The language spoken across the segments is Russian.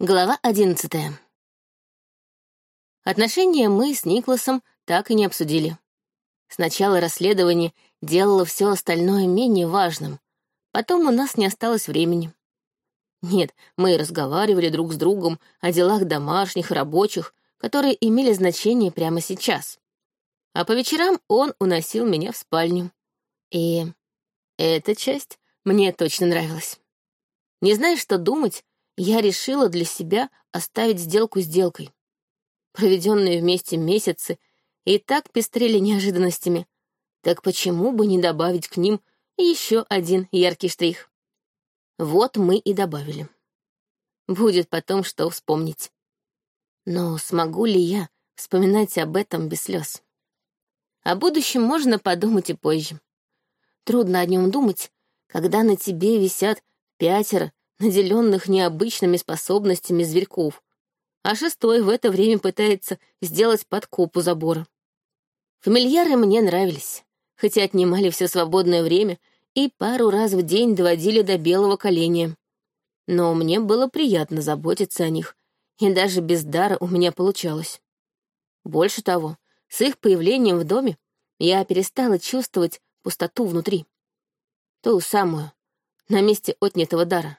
Глава одиннадцатая. Отношения мы с Никласом так и не обсудили. Сначала расследование делало все остальное менее важным, потом у нас не осталось времени. Нет, мы разговаривали друг с другом о делах домашних рабочих, которые имели значение прямо сейчас. А по вечерам он уносил меня в спальню. И эта часть мне точно нравилась. Не зная, что думать, я решила для себя оставить сделку сделкой. Проведенные вместе месяцы и так пестрели неожиданностями. Так почему бы не добавить к ним еще один яркий штрих? Вот мы и добавили. Будет потом что вспомнить. Но смогу ли я вспоминать об этом без слез? О будущем можно подумать и позже. Трудно о нем думать, когда на тебе висят пятеро наделенных необычными способностями зверьков, а шестой в это время пытается сделать подкоп у забора. Фамильяры мне нравились, хотя отнимали все свободное время и пару раз в день доводили до белого коленя. Но мне было приятно заботиться о них, и даже без дара у меня получалось. Больше того, с их появлением в доме я перестала чувствовать пустоту внутри. Ту самую, на месте отнятого дара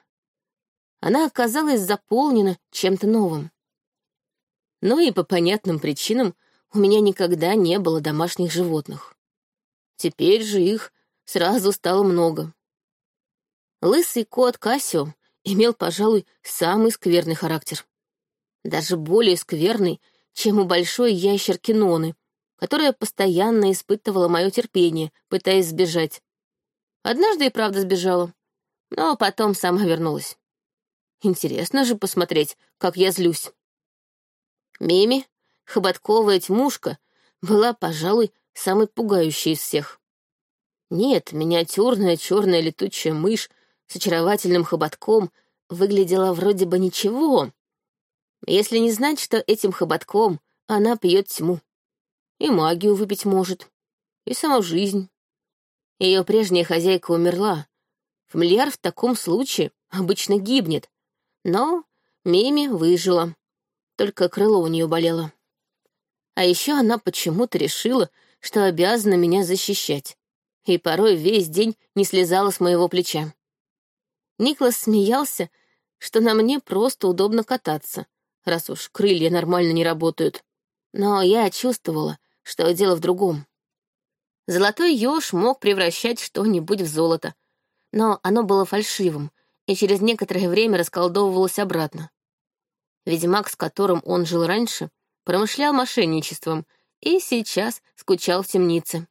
она оказалась заполнена чем-то новым. Но и по понятным причинам у меня никогда не было домашних животных. Теперь же их сразу стало много. Лысый кот Кассио имел, пожалуй, самый скверный характер. Даже более скверный, чем у большой ящерки Ноны, которая постоянно испытывала мое терпение, пытаясь сбежать. Однажды и правда сбежала, но потом сама вернулась. Интересно же посмотреть, как я злюсь. Мими, хоботковая тьмушка, была, пожалуй, самой пугающей из всех. Нет, миниатюрная черная летучая мышь с очаровательным хоботком выглядела вроде бы ничего, если не знать, что этим хоботком она пьет тьму. И магию выпить может, и саму жизнь. Ее прежняя хозяйка умерла. Фамильяр в таком случае обычно гибнет, но Мими выжила. Только крыло у нее болело. А еще она почему-то решила, что обязана меня защищать. И порой весь день не слезала с моего плеча. Никлас смеялся, что на мне просто удобно кататься, раз уж крылья нормально не работают. Но я чувствовала, что дело в другом. Золотой еж мог превращать что-нибудь в золото, но оно было фальшивым, и через некоторое время расколдовывалась обратно. Ведьмак, с которым он жил раньше, промышлял мошенничеством и сейчас скучал в темнице.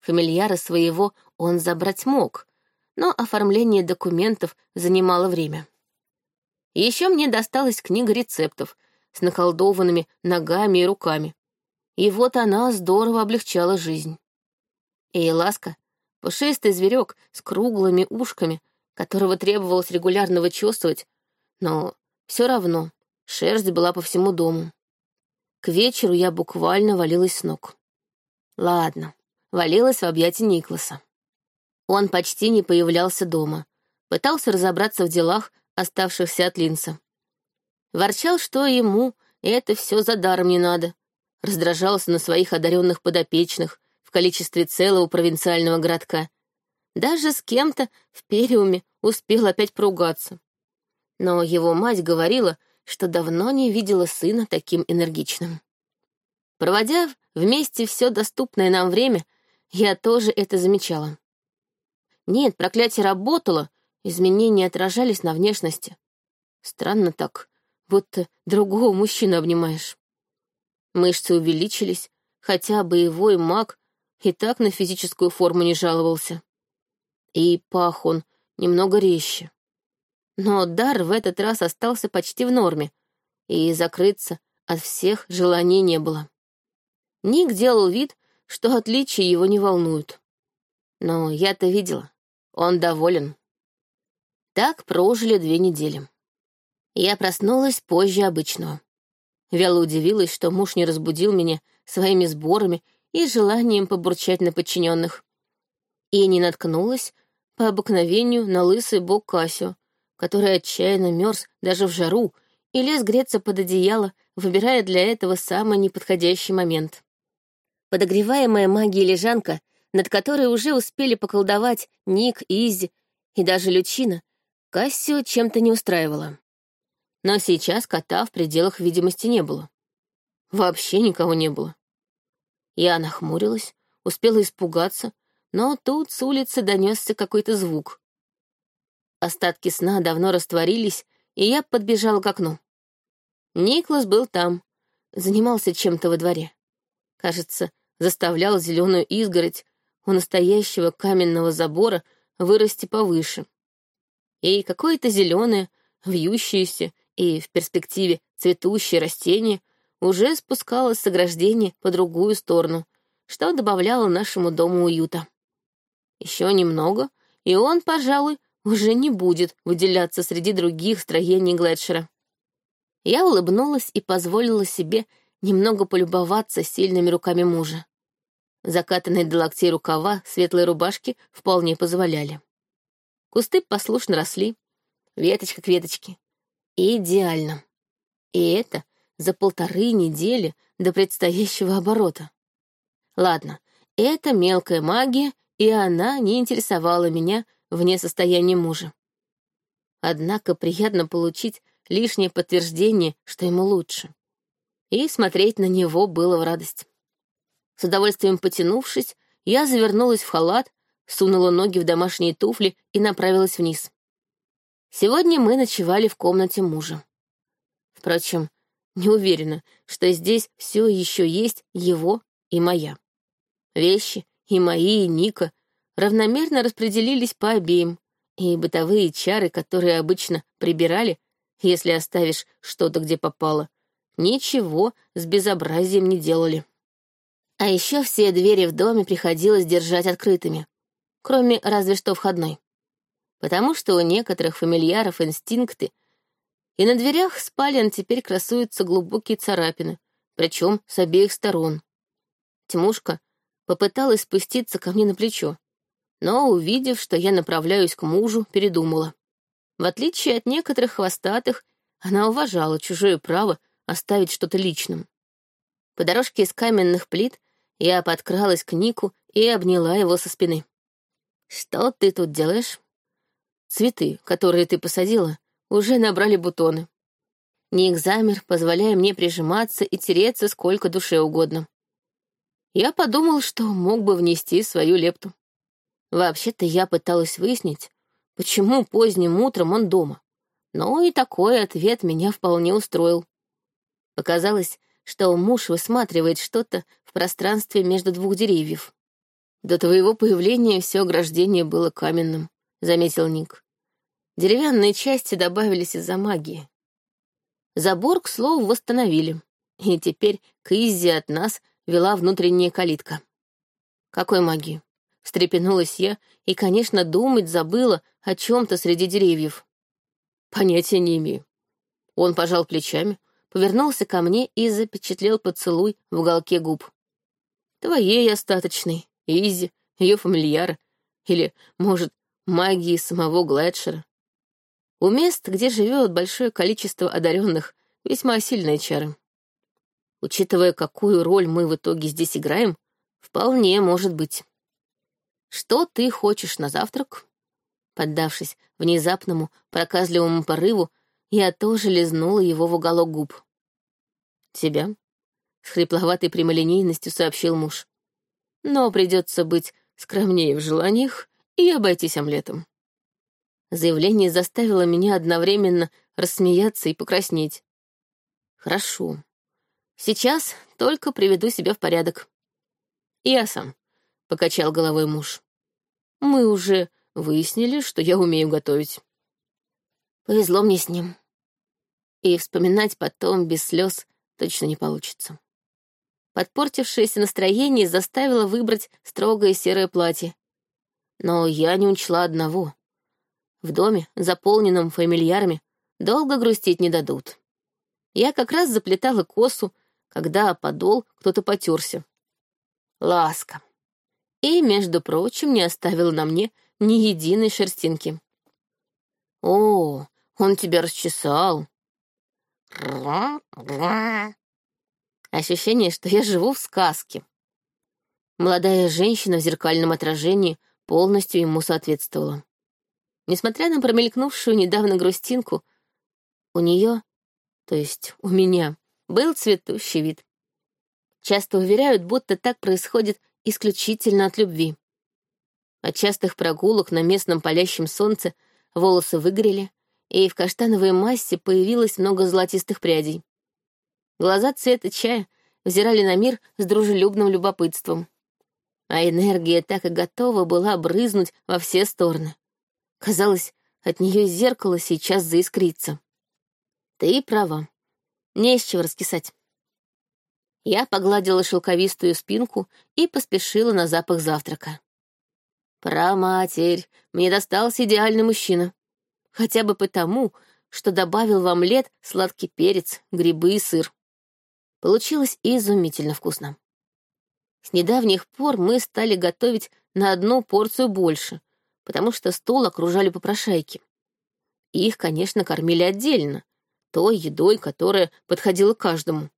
Фамильяра своего он забрать мог, но оформление документов занимало время. Еще мне досталась книга рецептов с наколдованными ногами и руками. И вот она здорово облегчала жизнь. И ласка, пушистый зверек с круглыми ушками, которого требовалось регулярно вычесывать, но все равно шерсть была по всему дому. К вечеру я буквально валилась с ног. Ладно, валилась в объятия Никласа. Он почти не появлялся дома, пытался разобраться в делах, оставшихся от Линса. Ворчал, что ему это все за даром не надо, раздражался на своих одаренных подопечных в количестве целого провинциального городка — даже с кем-то в Периуме успел опять поругаться. Но его мать говорила, что давно не видела сына таким энергичным. Проводя вместе все доступное нам время, я тоже это замечала. Нет, проклятие работало, изменения отражались на внешности. Странно так, будто другого мужчину обнимаешь. Мышцы увеличились, хотя боевой маг и так на физическую форму не жаловался и пах он немного резче. Но дар в этот раз остался почти в норме, и закрыться от всех желаний не было. Ник делал вид, что отличия его не волнуют. Но я-то видела, он доволен. Так прожили две недели. Я проснулась позже обычного. Вяло удивилась, что муж не разбудил меня своими сборами и желанием побурчать на подчиненных. И не наткнулась по обыкновению на лысый бок Касю, который отчаянно мерз даже в жару и лез греться под одеяло, выбирая для этого самый неподходящий момент. Подогреваемая магией лежанка, над которой уже успели поколдовать Ник, Изи и даже Лючина, Кассио чем-то не устраивала. Но сейчас кота в пределах видимости не было. Вообще никого не было. Я нахмурилась, успела испугаться, но тут с улицы донесся какой-то звук. Остатки сна давно растворились, и я подбежала к окну. Никлас был там, занимался чем-то во дворе. Кажется, заставлял зеленую изгородь у настоящего каменного забора вырасти повыше. И какое-то зеленое, вьющееся и в перспективе цветущее растение уже спускалось с ограждения по другую сторону, что добавляло нашему дому уюта. Еще немного, и он, пожалуй, уже не будет выделяться среди других строений Глетшера. Я улыбнулась и позволила себе немного полюбоваться сильными руками мужа. Закатанные до локтей рукава светлой рубашки вполне позволяли. Кусты послушно росли, веточка к веточке. Идеально. И это за полторы недели до предстоящего оборота. Ладно, это мелкая магия, и она не интересовала меня вне состояния мужа. Однако приятно получить лишнее подтверждение, что ему лучше. И смотреть на него было в радость. С удовольствием потянувшись, я завернулась в халат, сунула ноги в домашние туфли и направилась вниз. Сегодня мы ночевали в комнате мужа. Впрочем, не уверена, что здесь все еще есть его и моя. Вещи и мои, и Ника равномерно распределились по обеим, и бытовые чары, которые обычно прибирали, если оставишь что-то где попало, ничего с безобразием не делали. А еще все двери в доме приходилось держать открытыми, кроме разве что входной. Потому что у некоторых фамильяров инстинкты, и на дверях спален теперь красуются глубокие царапины, причем с обеих сторон. Тимушка попыталась спуститься ко мне на плечо, но, увидев, что я направляюсь к мужу, передумала. В отличие от некоторых хвостатых, она уважала чужое право оставить что-то личным. По дорожке из каменных плит я подкралась к Нику и обняла его со спины. «Что ты тут делаешь?» «Цветы, которые ты посадила, уже набрали бутоны». Ник замер, позволяя мне прижиматься и тереться сколько душе угодно. Я подумал, что мог бы внести свою лепту. Вообще-то я пыталась выяснить, почему поздним утром он дома. Но и такой ответ меня вполне устроил. Показалось, что муж высматривает что-то в пространстве между двух деревьев. «До твоего появления все ограждение было каменным», — заметил Ник. Деревянные части добавились из-за магии. Забор, к слову, восстановили, и теперь к Иззи от нас вела внутренняя калитка. «Какой магии?» Встрепенулась я и, конечно, думать забыла о чем-то среди деревьев. Понятия не имею. Он пожал плечами, повернулся ко мне и запечатлел поцелуй в уголке губ. Твоей остаточной, Изи, ее фамильяра, или, может, магии самого Глэдшера. У мест, где живет большое количество одаренных, весьма сильные чары. Учитывая, какую роль мы в итоге здесь играем, вполне может быть. «Что ты хочешь на завтрак?» Поддавшись внезапному проказливому порыву, я тоже лизнула его в уголок губ. «Тебя?» — с хрипловатой прямолинейностью сообщил муж. «Но придется быть скромнее в желаниях и обойтись омлетом». Заявление заставило меня одновременно рассмеяться и покраснеть. «Хорошо. Сейчас только приведу себя в порядок». «Я сам», покачал головой муж. Мы уже выяснили, что я умею готовить. Повезло мне с ним. И вспоминать потом без слез точно не получится. Подпортившееся настроение заставило выбрать строгое серое платье. Но я не учла одного. В доме, заполненном фамильярами, долго грустить не дадут. Я как раз заплетала косу, когда подол кто-то потерся. Ласка и, между прочим, не оставил на мне ни единой шерстинки. «О, он тебя расчесал!» Ощущение, что я живу в сказке. Молодая женщина в зеркальном отражении полностью ему соответствовала. Несмотря на промелькнувшую недавно грустинку, у нее, то есть у меня, был цветущий вид. Часто уверяют, будто так происходит исключительно от любви. От частых прогулок на местном палящем солнце волосы выгорели, и в каштановой массе появилось много золотистых прядей. Глаза цвета чая взирали на мир с дружелюбным любопытством. А энергия так и готова была брызнуть во все стороны. Казалось, от нее зеркало сейчас заискрится. Ты права. Не из чего раскисать. Я погладила шелковистую спинку и поспешила на запах завтрака. Проматерь, мне достался идеальный мужчина. Хотя бы потому, что добавил в омлет сладкий перец, грибы и сыр. Получилось изумительно вкусно. С недавних пор мы стали готовить на одну порцию больше, потому что стол окружали попрошайки. Их, конечно, кормили отдельно, той едой, которая подходила каждому.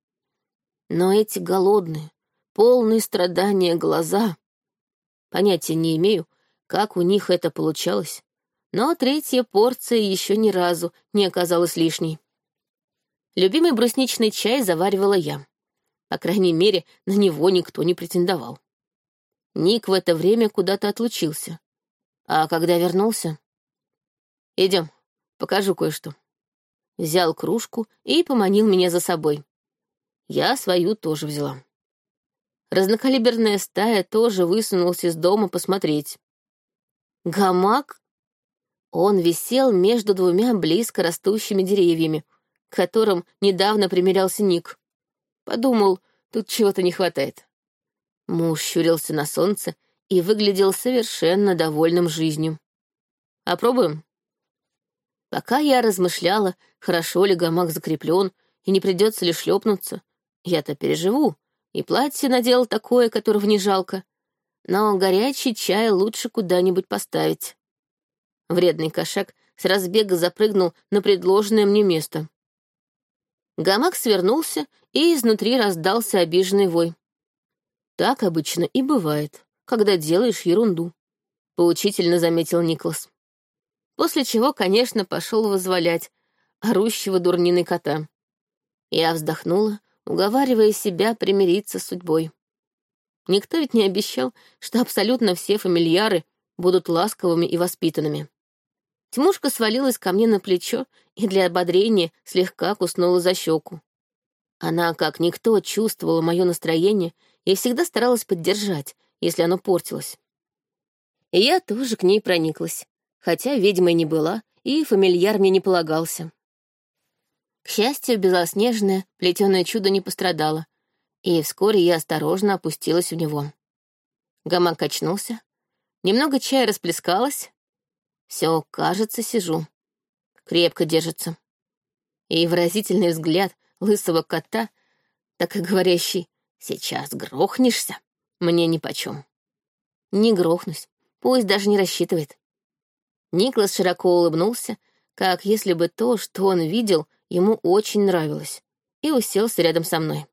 Но эти голодные, полные страдания глаза... Понятия не имею, как у них это получалось, но третья порция еще ни разу не оказалась лишней. Любимый брусничный чай заваривала я. По крайней мере, на него никто не претендовал. Ник в это время куда-то отлучился. А когда вернулся... Идем, покажу кое-что. Взял кружку и поманил меня за собой. Я свою тоже взяла. Разнокалиберная стая тоже высунулась из дома посмотреть. Гамак он висел между двумя близко растущими деревьями, к которым недавно примерялся Ник. Подумал, тут чего-то не хватает. Муж щурился на солнце и выглядел совершенно довольным жизнью. «Опробуем?» Пока я размышляла, хорошо ли гамак закреплен и не придется ли шлепнуться, я-то переживу, и платье надел такое, которого не жалко, но горячий чай лучше куда-нибудь поставить. Вредный кошак с разбега запрыгнул на предложенное мне место. Гамак свернулся, и изнутри раздался обиженный вой. Так обычно и бывает, когда делаешь ерунду, — поучительно заметил Никлас. После чего, конечно, пошел возволять орущего дурнины кота. Я вздохнула, уговаривая себя примириться с судьбой. Никто ведь не обещал, что абсолютно все фамильяры будут ласковыми и воспитанными. Тимушка свалилась ко мне на плечо и для ободрения слегка куснула за щеку. Она, как никто, чувствовала мое настроение и всегда старалась поддержать, если оно портилось. И я тоже к ней прониклась, хотя ведьмой не была, и фамильяр мне не полагался. К счастью, белоснежное плетеное чудо не пострадало, и вскоре я осторожно опустилась в него. Гамак качнулся, немного чая расплескалось, все, кажется, сижу. Крепко держится. И выразительный взгляд лысого кота, так и говорящий «сейчас грохнешься», мне нипочем. Не грохнусь, пусть даже не рассчитывает. Никлас широко улыбнулся, как если бы то, что он видел, ему очень нравилось, и уселся рядом со мной.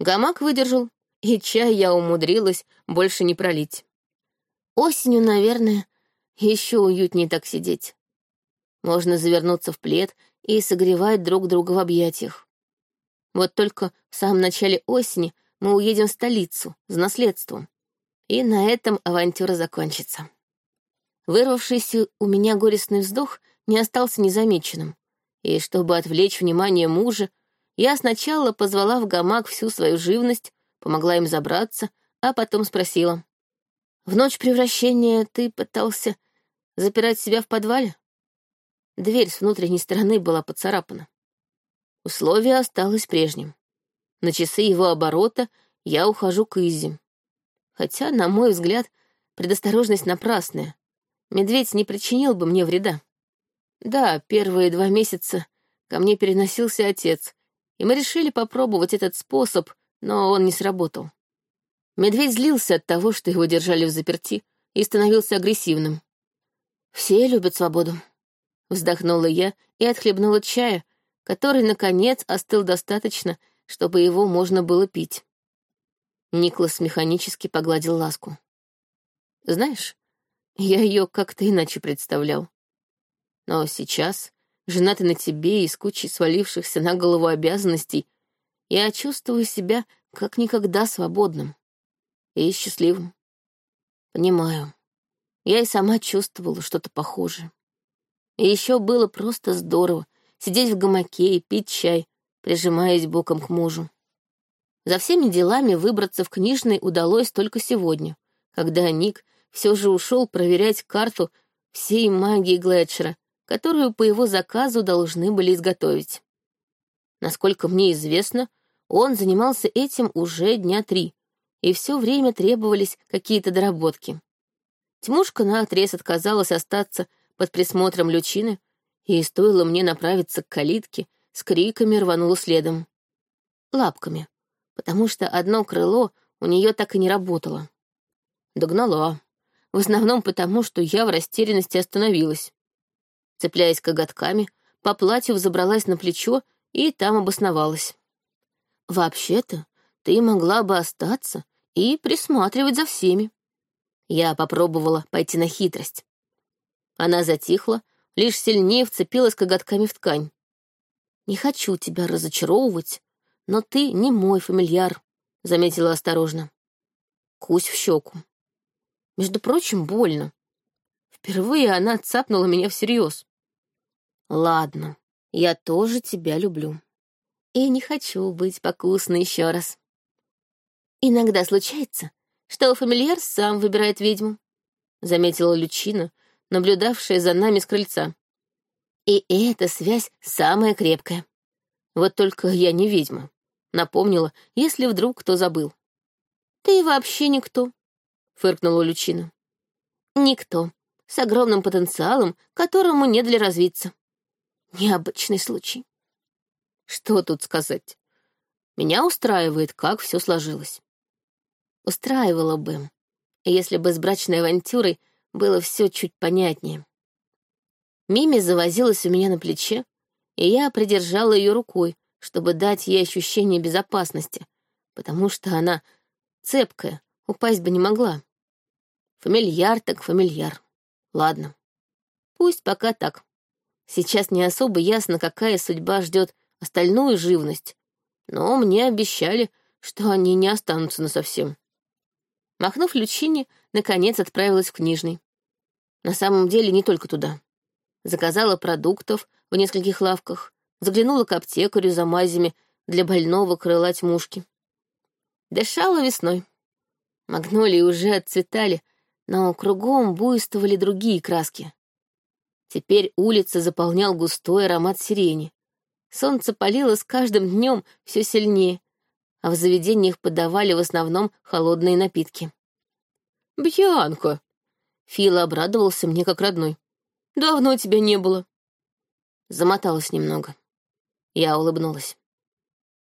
Гамак выдержал, и чай я умудрилась больше не пролить. Осенью, наверное, еще уютнее так сидеть. Можно завернуться в плед и согревать друг друга в объятиях. Вот только в самом начале осени мы уедем в столицу с наследством. И на этом авантюра закончится. Вырвавшийся у меня горестный вздох не остался незамеченным. И чтобы отвлечь внимание мужа, я сначала позвала в гамак всю свою живность, помогла им забраться, а потом спросила. «В ночь превращения ты пытался Запирать себя в подвале? Дверь с внутренней стороны была поцарапана. Условие осталось прежним. На часы его оборота я ухожу к Изи. Хотя, на мой взгляд, предосторожность напрасная. Медведь не причинил бы мне вреда. Да, первые два месяца ко мне переносился отец, и мы решили попробовать этот способ, но он не сработал. Медведь злился от того, что его держали в заперти, и становился агрессивным. «Все любят свободу», — вздохнула я и отхлебнула чая, который, наконец, остыл достаточно, чтобы его можно было пить. Никлас механически погладил ласку. «Знаешь, я ее как-то иначе представлял. Но сейчас, женатый на тебе и с кучей свалившихся на голову обязанностей, я чувствую себя как никогда свободным и счастливым. Понимаю, я и сама чувствовала что-то похожее. И еще было просто здорово сидеть в гамаке и пить чай, прижимаясь боком к мужу. За всеми делами выбраться в книжный удалось только сегодня, когда Ник все же ушел проверять карту всей магии Глетчера, которую по его заказу должны были изготовить. Насколько мне известно, он занимался этим уже дня три, и все время требовались какие-то доработки. Тьмушка наотрез отказалась остаться под присмотром Лючины, и стоило мне направиться к калитке, с криками рванула следом. Лапками, потому что одно крыло у нее так и не работало. Догнала. В основном потому, что я в растерянности остановилась. Цепляясь коготками, по платью взобралась на плечо и там обосновалась. «Вообще-то, ты могла бы остаться и присматривать за всеми». Я попробовала пойти на хитрость. Она затихла, лишь сильнее вцепилась коготками в ткань. «Не хочу тебя разочаровывать, но ты не мой фамильяр», — заметила осторожно. Кусь в щеку. Между прочим, больно. Впервые она цапнула меня всерьез. «Ладно, я тоже тебя люблю. И не хочу быть покусной еще раз. Иногда случается, что фамильяр сам выбирает ведьму», — заметила Лючина, наблюдавшая за нами с крыльца. И эта связь самая крепкая. Вот только я не ведьма. Напомнила, если вдруг кто забыл. «Ты вообще никто», — фыркнула Лючина. «Никто. С огромным потенциалом, которому не для развиться. Необычный случай». Что тут сказать? Меня устраивает, как все сложилось. Устраивало бы, если бы с брачной авантюрой было все чуть понятнее. Мими завозилась у меня на плече, и я придержала ее рукой, чтобы дать ей ощущение безопасности, потому что она цепкая, упасть бы не могла. Фамильяр так фамильяр. Ладно. Пусть пока так. Сейчас не особо ясно, какая судьба ждет остальную живность, но мне обещали, что они не останутся насовсем. Махнув лючине, наконец отправилась в книжный. На самом деле не только туда заказала продуктов в нескольких лавках, заглянула к аптекарю за мазями для больного крыла тьмушки. Дышала весной. Магнолии уже отцветали, но кругом буйствовали другие краски. Теперь улица заполнял густой аромат сирени. Солнце палило с каждым днем все сильнее, а в заведениях подавали в основном холодные напитки. «Бьянка!» Фил обрадовался мне как родной. Давно тебя не было. Замоталась немного. Я улыбнулась.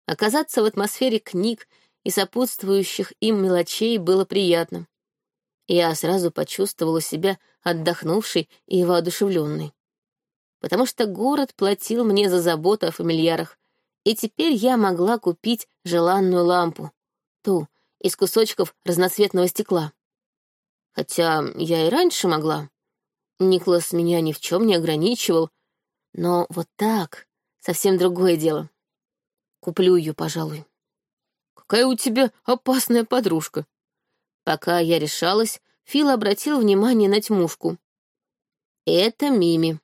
Оказаться в атмосфере книг и сопутствующих им мелочей было приятно. Я сразу почувствовала себя отдохнувшей и воодушевленной. Потому что город платил мне за заботу о фамильярах, и теперь я могла купить желанную лампу, ту, из кусочков разноцветного стекла. Хотя я и раньше могла. Никлас меня ни в чем не ограничивал, но вот так совсем другое дело. Куплю ее, пожалуй. Какая у тебя опасная подружка. Пока я решалась, Фил обратил внимание на тьмушку. Это Мими.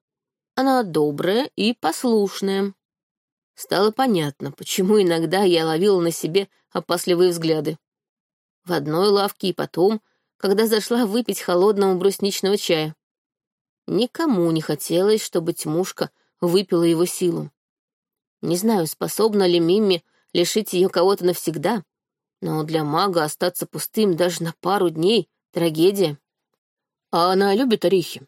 Она добрая и послушная. Стало понятно, почему иногда я ловила на себе опасливые взгляды. В одной лавке и потом, когда зашла выпить холодного брусничного чая. Никому не хотелось, чтобы тьмушка выпила его силу. Не знаю, способна ли Мимми лишить ее кого-то навсегда, но для мага остаться пустым даже на пару дней — трагедия. А она любит орехи.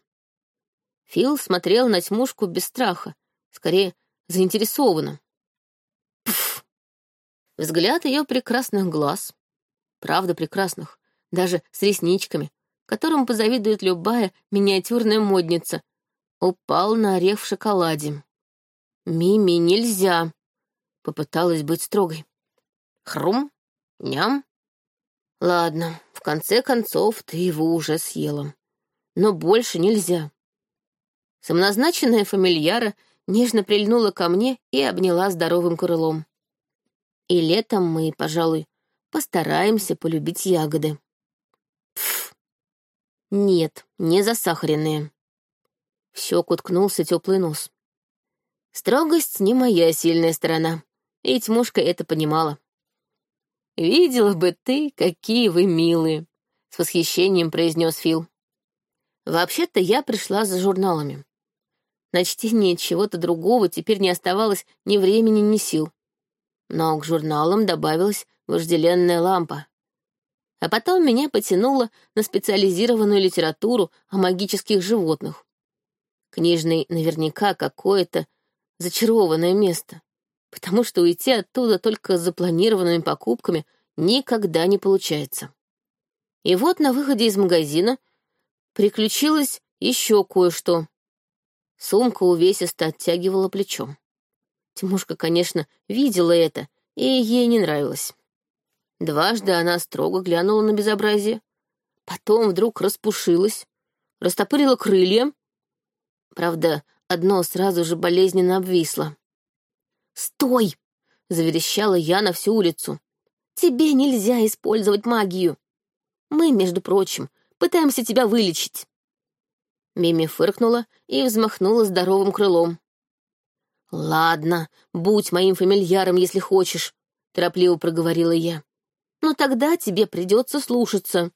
Фил смотрел на тьмушку без страха, скорее заинтересованно. Пф! Взгляд ее прекрасных глаз, правда прекрасных, даже с ресничками, которому позавидует любая миниатюрная модница, упал на орех в шоколаде. «Мими, нельзя!» — попыталась быть строгой. «Хрум? Ням?» «Ладно, в конце концов ты его уже съела. Но больше нельзя». Самоназначенная фамильяра нежно прильнула ко мне и обняла здоровым крылом. И летом мы, пожалуй, постараемся полюбить ягоды. Пф. Нет, не засахаренные. В щеку ткнулся теплый нос. Строгость не моя сильная сторона, и Тьмушка это понимала. «Видела бы ты, какие вы милые!» — с восхищением произнес Фил. «Вообще-то я пришла за журналами. На чтение чего-то другого теперь не оставалось ни времени, ни сил. Но к журналам добавилась вожделенная лампа. А потом меня потянуло на специализированную литературу о магических животных. Книжный наверняка какое-то зачарованное место, потому что уйти оттуда только с запланированными покупками никогда не получается. И вот на выходе из магазина приключилось еще кое-что. Сумка увесисто оттягивала плечом. Тимушка, конечно, видела это, и ей не нравилось. Дважды она строго глянула на безобразие, потом вдруг распушилась, растопырила крылья. Правда, одно сразу же болезненно обвисло. «Стой!» — заверещала я на всю улицу. «Тебе нельзя использовать магию. Мы, между прочим, пытаемся тебя вылечить». Мими фыркнула и взмахнула здоровым крылом. «Ладно, будь моим фамильяром, если хочешь», — торопливо проговорила я. «Но тогда тебе придется слушаться».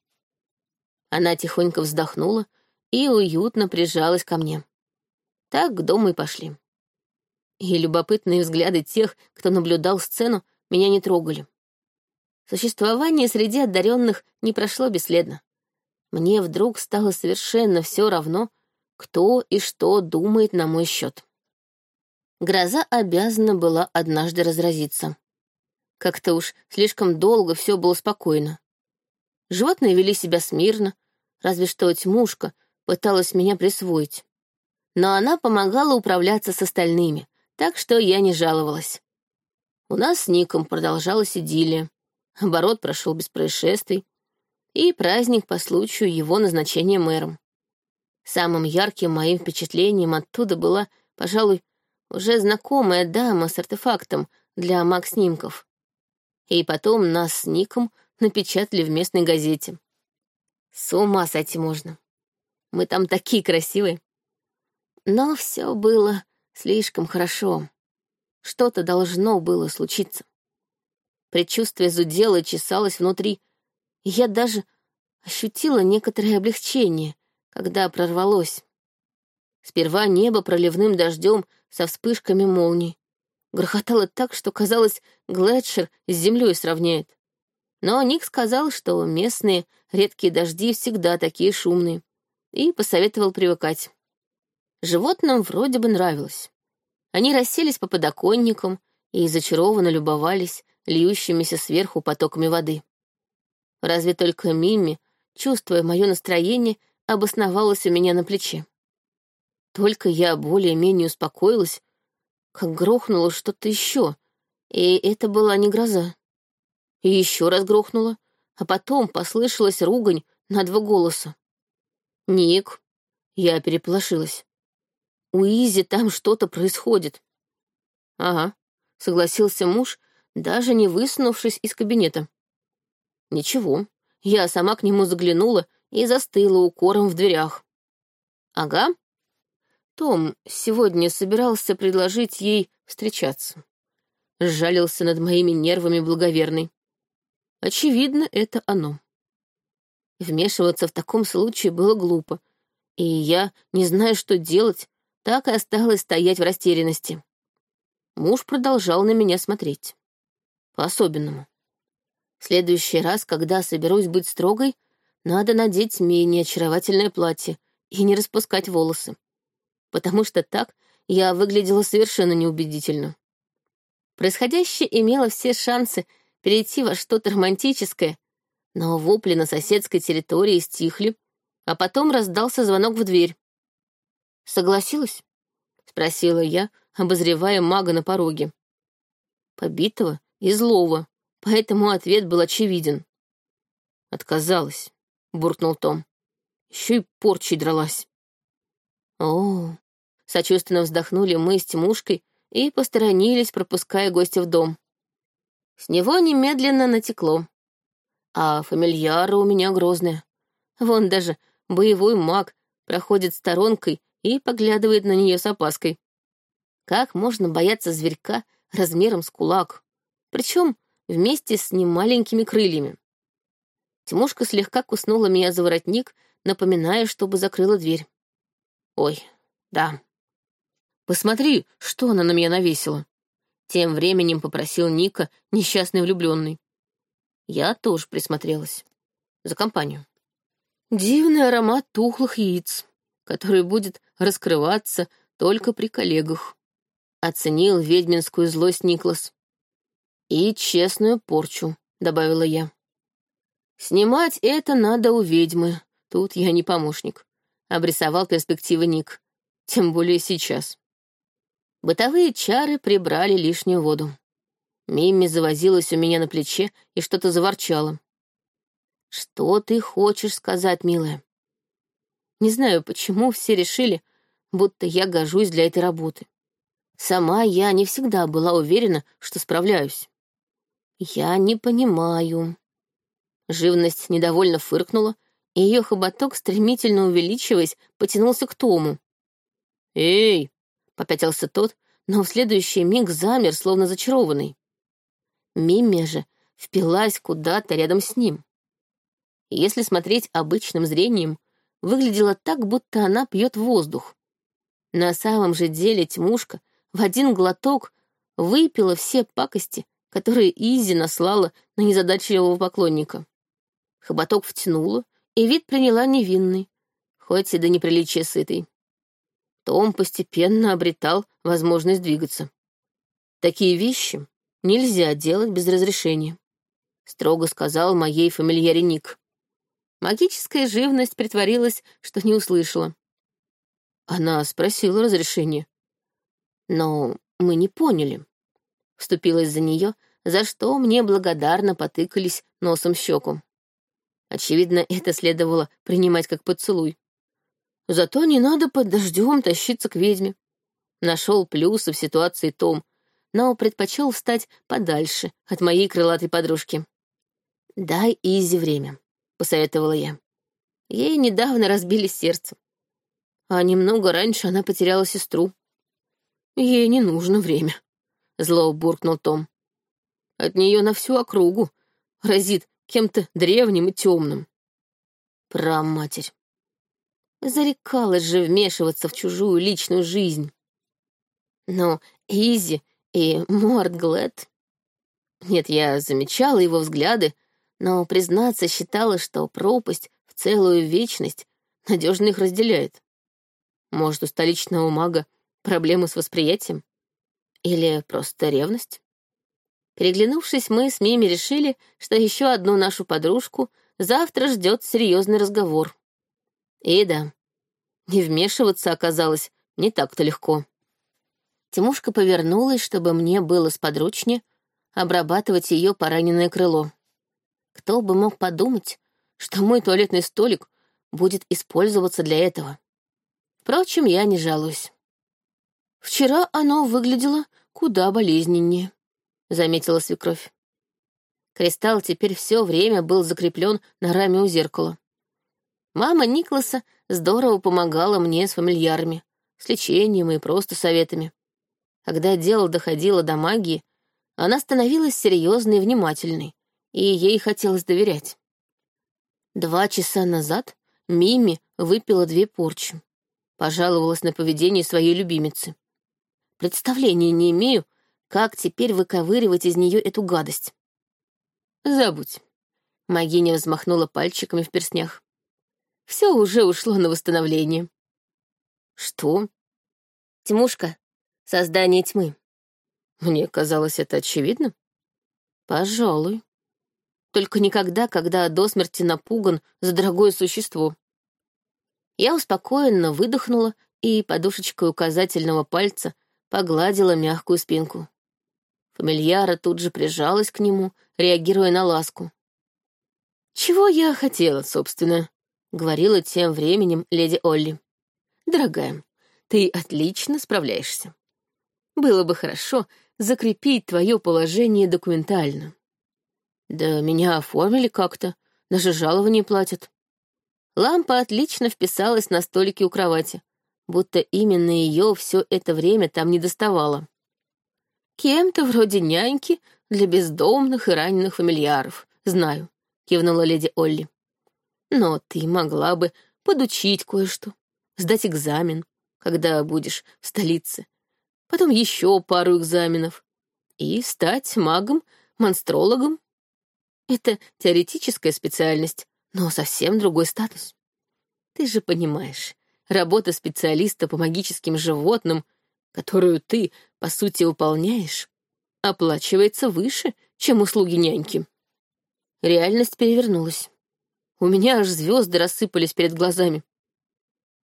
Она тихонько вздохнула и уютно прижалась ко мне. Так к дому и пошли. И любопытные взгляды тех, кто наблюдал сцену, меня не трогали. Существование среди одаренных не прошло бесследно. Мне вдруг стало совершенно все равно, кто и что думает на мой счет. Гроза обязана была однажды разразиться. Как-то уж слишком долго все было спокойно. Животные вели себя смирно, разве что тьмушка пыталась меня присвоить. Но она помогала управляться с остальными, так что я не жаловалась. У нас с Ником продолжалась идиллия. Оборот прошел без происшествий, и праздник по случаю его назначения мэром. Самым ярким моим впечатлением оттуда была, пожалуй, уже знакомая дама с артефактом для маг-снимков. И потом нас с Ником напечатали в местной газете. С ума сойти можно. Мы там такие красивые. Но все было слишком хорошо. Что-то должно было случиться. Предчувствие зудело и чесалось внутри, и я даже ощутила некоторое облегчение, когда прорвалось. Сперва небо проливным дождем со вспышками молний. Грохотало так, что, казалось, Глетшер с землей сравняет. Но Ник сказал, что местные редкие дожди всегда такие шумные, и посоветовал привыкать. Животным вроде бы нравилось. Они расселись по подоконникам и зачарованно любовались льющимися сверху потоками воды. Разве только Мими, чувствуя мое настроение, обосновалась у меня на плече. Только я более-менее успокоилась, как грохнуло что-то еще, и это была не гроза. И еще раз грохнуло, а потом послышалась ругань на два голоса. «Ник!» Я переполошилась. «У Изи там что-то происходит». «Ага», — согласился муж, даже не высунувшись из кабинета. «Ничего, я сама к нему заглянула и застыла укором в дверях. Ага. Том сегодня собирался предложить ей встречаться. Сжалился над моими нервами благоверный. Очевидно, это оно. Вмешиваться в таком случае было глупо, и я, не зная, что делать, так и осталась стоять в растерянности. Муж продолжал на меня смотреть. По-особенному. В следующий раз, когда соберусь быть строгой, надо надеть менее очаровательное платье и не распускать волосы. Потому что так я выглядела совершенно неубедительно. Происходящее имело все шансы перейти во что-то романтическое, но вопли на соседской территории стихли, а потом раздался звонок в дверь. «Согласилась?» — спросила я, обозревая мага на пороге. Побитого и злого, поэтому ответ был очевиден. «Отказалась», — буркнул Том. «Еще и порчей дралась». «О, Сочувственно вздохнули мы с Тимушкой и посторонились, пропуская гостя в дом. С него немедленно натекло. А фамильяра у меня грозная. Вон даже боевой маг проходит сторонкой и поглядывает на нее с опаской. Как можно бояться зверька размером с кулак? Причем вместе с немаленькими крыльями. Тимушка слегка куснула меня за воротник, напоминая, чтобы закрыла дверь. Ой, да, Посмотри, что она на меня навесила. Тем временем попросил Ника, несчастный влюбленный. Я тоже присмотрелась. За компанию. Дивный аромат тухлых яиц, который будет раскрываться только при коллегах. Оценил ведьминскую злость Никлас. И честную порчу, добавила я. Снимать это надо у ведьмы. Тут я не помощник. Обрисовал перспективы Ник. Тем более сейчас. Бытовые чары прибрали лишнюю воду. Мимми завозилась у меня на плече и что-то заворчала. «Что ты хочешь сказать, милая?» Не знаю, почему все решили, будто я гожусь для этой работы. Сама я не всегда была уверена, что справляюсь. Я не понимаю. Живность недовольно фыркнула, и ее хоботок, стремительно увеличиваясь, потянулся к Тому. «Эй, Попятился тот, но в следующий миг замер, словно зачарованный. Мимия же впилась куда-то рядом с ним. Если смотреть обычным зрением, выглядела так, будто она пьет воздух. На самом же деле тьмушка в один глоток выпила все пакости, которые Изи наслала на незадачливого поклонника. Хоботок втянула, и вид приняла невинный, хоть и до неприличия сытый то он постепенно обретал возможность двигаться. Такие вещи нельзя делать без разрешения, строго сказал моей фамильяре Ник. Магическая живность притворилась, что не услышала. Она спросила разрешения. Но мы не поняли. Вступилась за нее, за что мне благодарно потыкались носом щеку. Очевидно, это следовало принимать как поцелуй. Зато не надо под дождем тащиться к ведьме. Нашел плюсы в ситуации Том, но предпочел встать подальше от моей крылатой подружки. «Дай Изи время», — посоветовала я. Ей недавно разбили сердце. А немного раньше она потеряла сестру. Ей не нужно время, — зло буркнул Том. От нее на всю округу разит кем-то древним и темным. Проматерь. Зарекалась же вмешиваться в чужую личную жизнь. Но Изи и Морд Глэд... Нет, я замечала его взгляды, но, признаться, считала, что пропасть в целую вечность надежно их разделяет. Может, у столичного мага проблемы с восприятием? Или просто ревность? Переглянувшись, мы с Мими решили, что еще одну нашу подружку завтра ждет серьезный разговор. И да, не вмешиваться оказалось не так-то легко. Тимушка повернулась, чтобы мне было сподручнее обрабатывать ее пораненное крыло. Кто бы мог подумать, что мой туалетный столик будет использоваться для этого. Впрочем, я не жалуюсь. Вчера оно выглядело куда болезненнее, — заметила свекровь. Кристалл теперь все время был закреплен на раме у зеркала. Мама Никласа здорово помогала мне с фамильярами, с лечением и просто советами. Когда дело доходило до магии, она становилась серьезной и внимательной, и ей хотелось доверять. Два часа назад Мими выпила две порчи, пожаловалась на поведение своей любимицы. Представления не имею, как теперь выковыривать из нее эту гадость. Забудь. Магиня взмахнула пальчиками в перстнях все уже ушло на восстановление. Что? Тимушка, создание тьмы. Мне казалось это очевидно. Пожалуй. Только никогда, когда до смерти напуган за дорогое существо. Я успокоенно выдохнула и подушечкой указательного пальца погладила мягкую спинку. Фамильяра тут же прижалась к нему, реагируя на ласку. «Чего я хотела, собственно?» — говорила тем временем леди Олли. «Дорогая, ты отлично справляешься. Было бы хорошо закрепить твое положение документально. Да меня оформили как-то, даже жалование платят. Лампа отлично вписалась на столике у кровати, будто именно ее все это время там не доставало. Кем-то вроде няньки для бездомных и раненых фамильяров, знаю, кивнула леди Олли. Но ты могла бы подучить кое-что, сдать экзамен, когда будешь в столице, потом еще пару экзаменов и стать магом, монстрологом. Это теоретическая специальность, но совсем другой статус. Ты же понимаешь, работа специалиста по магическим животным, которую ты, по сути, выполняешь, оплачивается выше, чем услуги няньки. Реальность перевернулась. У меня аж звезды рассыпались перед глазами.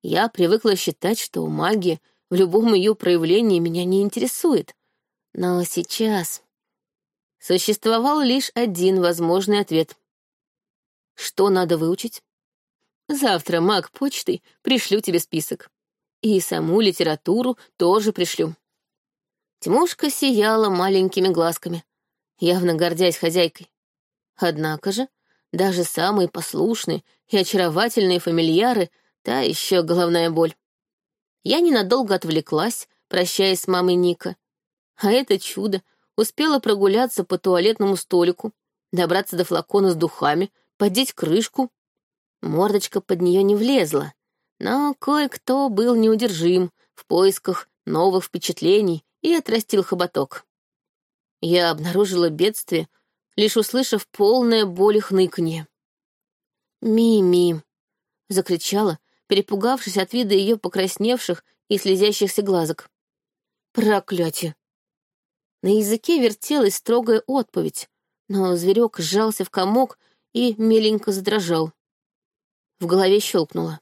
Я привыкла считать, что магия в любом ее проявлении меня не интересует. Но сейчас существовал лишь один возможный ответ. Что надо выучить? Завтра маг почтой пришлю тебе список. И саму литературу тоже пришлю. Тимошка сияла маленькими глазками, явно гордясь хозяйкой. Однако же, даже самые послушные и очаровательные фамильяры — та еще головная боль. Я ненадолго отвлеклась, прощаясь с мамой Ника. А это чудо успела прогуляться по туалетному столику, добраться до флакона с духами, подеть крышку. Мордочка под нее не влезла, но кое-кто был неудержим в поисках новых впечатлений и отрастил хоботок. Я обнаружила бедствие, лишь услышав полное боли хныканье. «Ми-ми!» — закричала, перепугавшись от вида ее покрасневших и слезящихся глазок. «Проклятие!» На языке вертелась строгая отповедь, но зверек сжался в комок и меленько задрожал. В голове щелкнуло.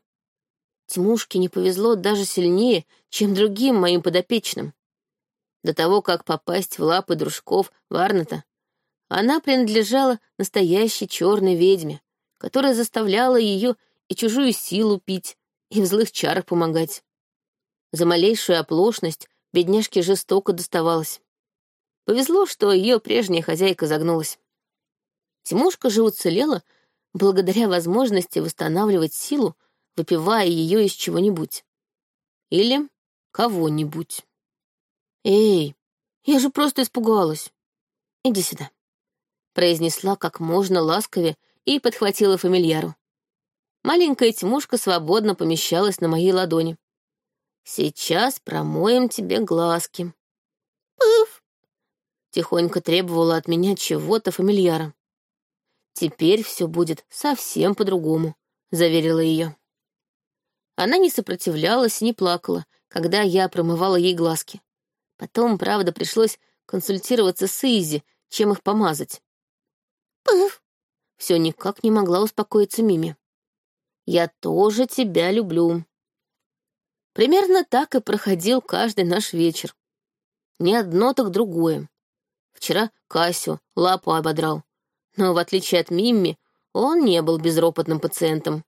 Тимушке не повезло даже сильнее, чем другим моим подопечным. До того, как попасть в лапы дружков Варната, она принадлежала настоящей черной ведьме, которая заставляла ее и чужую силу пить, и в злых чарах помогать. За малейшую оплошность бедняжке жестоко доставалось. Повезло, что ее прежняя хозяйка загнулась. Тимушка же уцелела благодаря возможности восстанавливать силу, выпивая ее из чего-нибудь. Или кого-нибудь. «Эй, я же просто испугалась. Иди сюда», — произнесла как можно ласковее и подхватила фамильяру. Маленькая тьмушка свободно помещалась на моей ладони. «Сейчас промоем тебе глазки». «Пыф!» — тихонько требовала от меня чего-то фамильяра. «Теперь все будет совсем по-другому», — заверила ее. Она не сопротивлялась и не плакала, когда я промывала ей глазки. Потом, правда, пришлось консультироваться с Изи, чем их помазать. «Пыф!» — все никак не могла успокоиться Мими. Я тоже тебя люблю». Примерно так и проходил каждый наш вечер. Не одно, так другое. Вчера Касю лапу ободрал, но, в отличие от Мимми, он не был безропотным пациентом.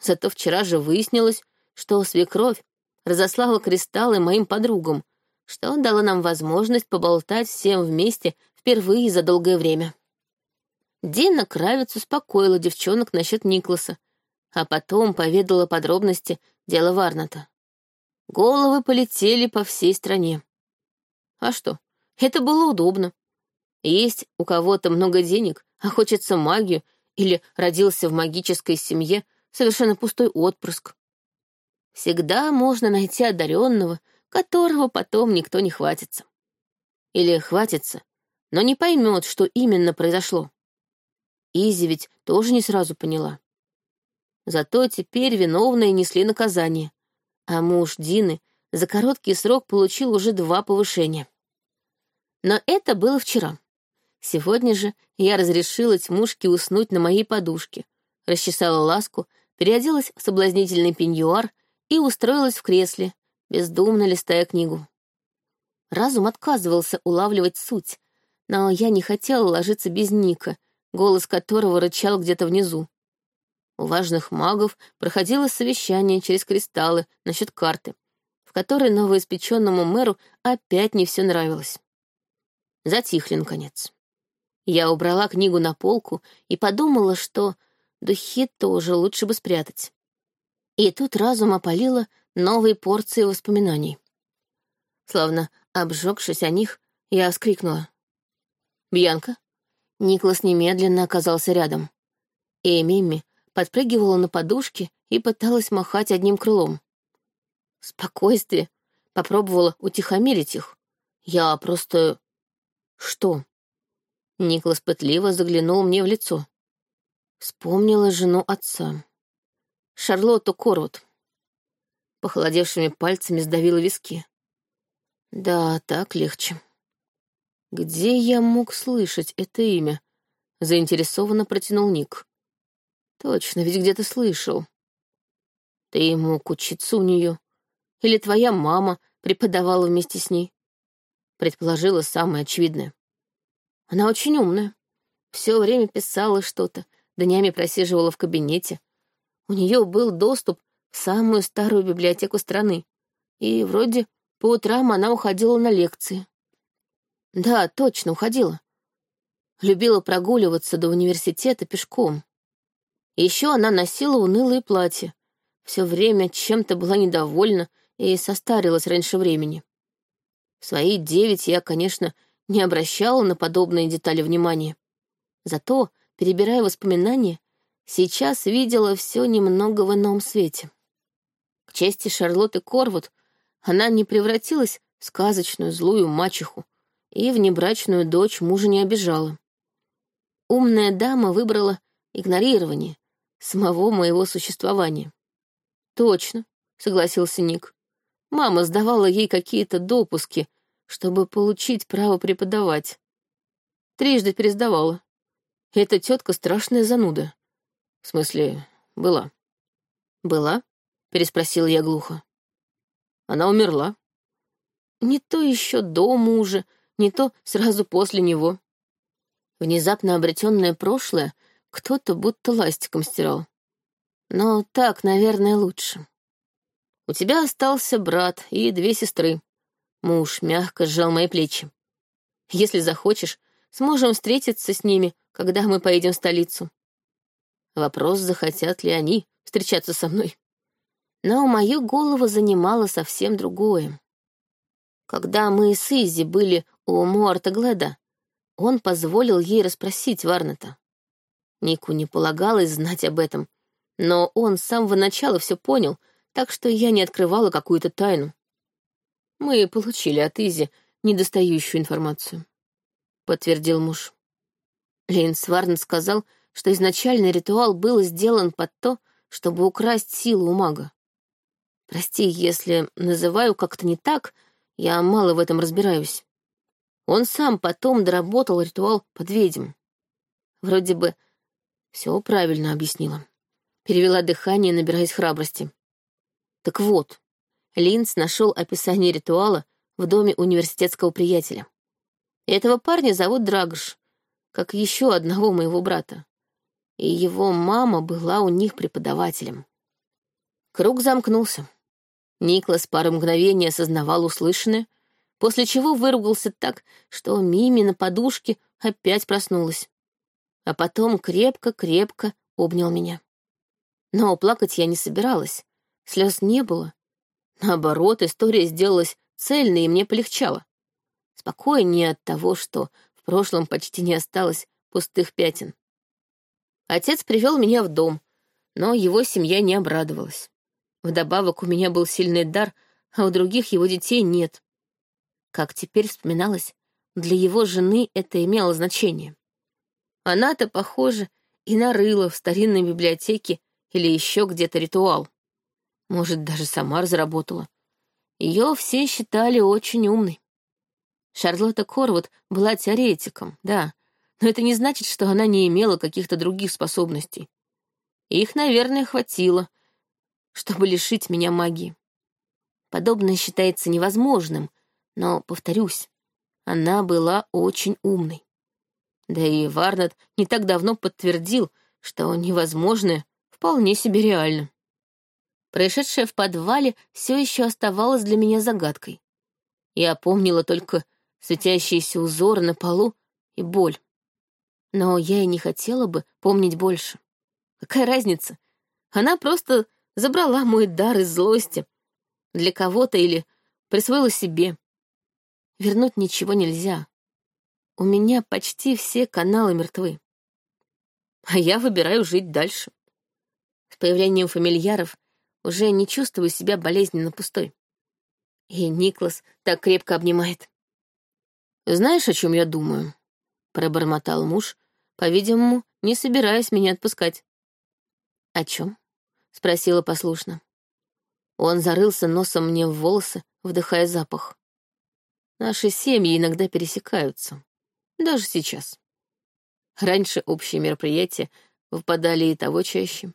Зато вчера же выяснилось, что свекровь разослала кристаллы моим подругам, что дало нам возможность поболтать всем вместе впервые за долгое время. Дина Кравец успокоила девчонок насчет Никласа, а потом поведала подробности дела Варната. Головы полетели по всей стране. А что, это было удобно. Есть у кого-то много денег, а хочется магию, или родился в магической семье совершенно пустой отпрыск. Всегда можно найти одаренного, которого потом никто не хватится. Или хватится, но не поймет, что именно произошло. Изи ведь тоже не сразу поняла. Зато теперь виновные несли наказание, а муж Дины за короткий срок получил уже два повышения. Но это было вчера. Сегодня же я разрешила тьмушке уснуть на моей подушке, расчесала ласку, переоделась в соблазнительный пеньюар и устроилась в кресле, бездумно листая книгу. Разум отказывался улавливать суть, но я не хотела ложиться без Ника, голос которого рычал где-то внизу. У важных магов проходило совещание через кристаллы насчет карты, в которой новоиспеченному мэру опять не все нравилось. Затихли, наконец. Я убрала книгу на полку и подумала, что духи тоже лучше бы спрятать. И тут разум опалило новые порции воспоминаний. Словно обжегшись о них, я вскрикнула. «Бьянка?» Никлас немедленно оказался рядом. И Мимми подпрыгивала на подушке и пыталась махать одним крылом. «Спокойствие!» — попробовала утихомирить их. «Я просто...» «Что?» Никлас пытливо заглянул мне в лицо. Вспомнила жену отца. Шарлотту Корвуд. Похолодевшими пальцами сдавила виски. Да, так легче. Где я мог слышать это имя? Заинтересованно протянул Ник. Точно, ведь где-то слышал. Ты мог учиться у нее. Или твоя мама преподавала вместе с ней. Предположила самое очевидное. Она очень умная. Все время писала что-то, днями просиживала в кабинете. У нее был доступ в самую старую библиотеку страны. И вроде по утрам она уходила на лекции. Да, точно, уходила. Любила прогуливаться до университета пешком. Еще она носила унылые платья. Все время чем-то была недовольна и состарилась раньше времени. В свои девять я, конечно, не обращала на подобные детали внимания. Зато, перебирая воспоминания, сейчас видела все немного в ином свете. К чести Шарлотты Корвуд, она не превратилась в сказочную злую мачеху и внебрачную дочь мужа не обижала. Умная дама выбрала игнорирование самого моего существования. «Точно», — согласился Ник. «Мама сдавала ей какие-то допуски, чтобы получить право преподавать. Трижды пересдавала. Эта тетка страшная зануда. В смысле, была. Была? Переспросил я глухо. Она умерла. Не то еще до мужа, не то сразу после него. Внезапно обретенное прошлое кто-то будто ластиком стирал. Но так, наверное, лучше. У тебя остался брат и две сестры. Муж мягко сжал мои плечи. Если захочешь, сможем встретиться с ними, когда мы поедем в столицу. Вопрос, захотят ли они встречаться со мной. Но мою голову занимало совсем другое. Когда мы с Изи были у Муарта Гледа, он позволил ей расспросить Варнета. Нику не полагалось знать об этом, но он с самого начала все понял, так что я не открывала какую-то тайну. Мы получили от Изи недостающую информацию, — подтвердил муж. Лейнс Варн сказал, что изначальный ритуал был сделан под то, чтобы украсть силу у мага. Прости, если называю как-то не так, я мало в этом разбираюсь. Он сам потом доработал ритуал под ведьм. Вроде бы все правильно объяснила. Перевела дыхание, набираясь храбрости. Так вот, Линц нашел описание ритуала в доме университетского приятеля. Этого парня зовут Драгош, как еще одного моего брата. И его мама была у них преподавателем. Круг замкнулся. Никлас пару мгновений осознавал услышанное, после чего выругался так, что Мими на подушке опять проснулась. А потом крепко-крепко обнял меня. Но плакать я не собиралась, слез не было, Наоборот, история сделалась цельной, и мне полегчало. Спокойнее от того, что в прошлом почти не осталось пустых пятен. Отец привел меня в дом, но его семья не обрадовалась. Вдобавок у меня был сильный дар, а у других его детей нет. Как теперь вспоминалось, для его жены это имело значение. Она-то, похоже, и нарыла в старинной библиотеке или еще где-то ритуал. Может, даже сама разработала. Ее все считали очень умной. Шарлотта Корвуд была теоретиком, да, но это не значит, что она не имела каких-то других способностей. Их, наверное, хватило, чтобы лишить меня магии. Подобное считается невозможным, Но, повторюсь, она была очень умной. Да и Варнет не так давно подтвердил, что невозможное вполне себе реально. Происшедшее в подвале все еще оставалось для меня загадкой. Я помнила только светящиеся узоры на полу и боль. Но я и не хотела бы помнить больше. Какая разница? Она просто забрала мой дар из злости для кого-то или присвоила себе. Вернуть ничего нельзя. У меня почти все каналы мертвы. А я выбираю жить дальше. С появлением фамильяров уже не чувствую себя болезненно пустой. И Никлас так крепко обнимает. «Знаешь, о чем я думаю?» — пробормотал муж, по-видимому, не собираясь меня отпускать. «О чем?» — спросила послушно. Он зарылся носом мне в волосы, вдыхая запах. Наши семьи иногда пересекаются. Даже сейчас. Раньше общие мероприятия выпадали и того чаще.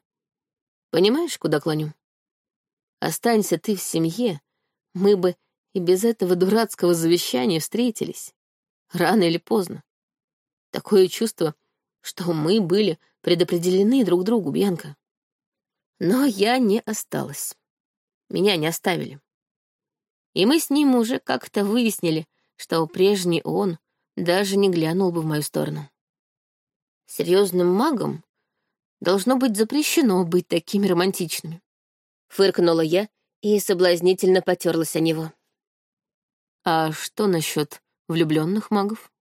Понимаешь, куда клоню? Останься ты в семье, мы бы и без этого дурацкого завещания встретились. Рано или поздно. Такое чувство, что мы были предопределены друг другу, Бьянка. Но я не осталась. Меня не оставили. И мы с ним уже как-то выяснили, что прежний он даже не глянул бы в мою сторону. Серьезным магом должно быть запрещено быть такими романтичными. Фыркнула я и соблазнительно потерлась о него. А что насчет влюбленных магов?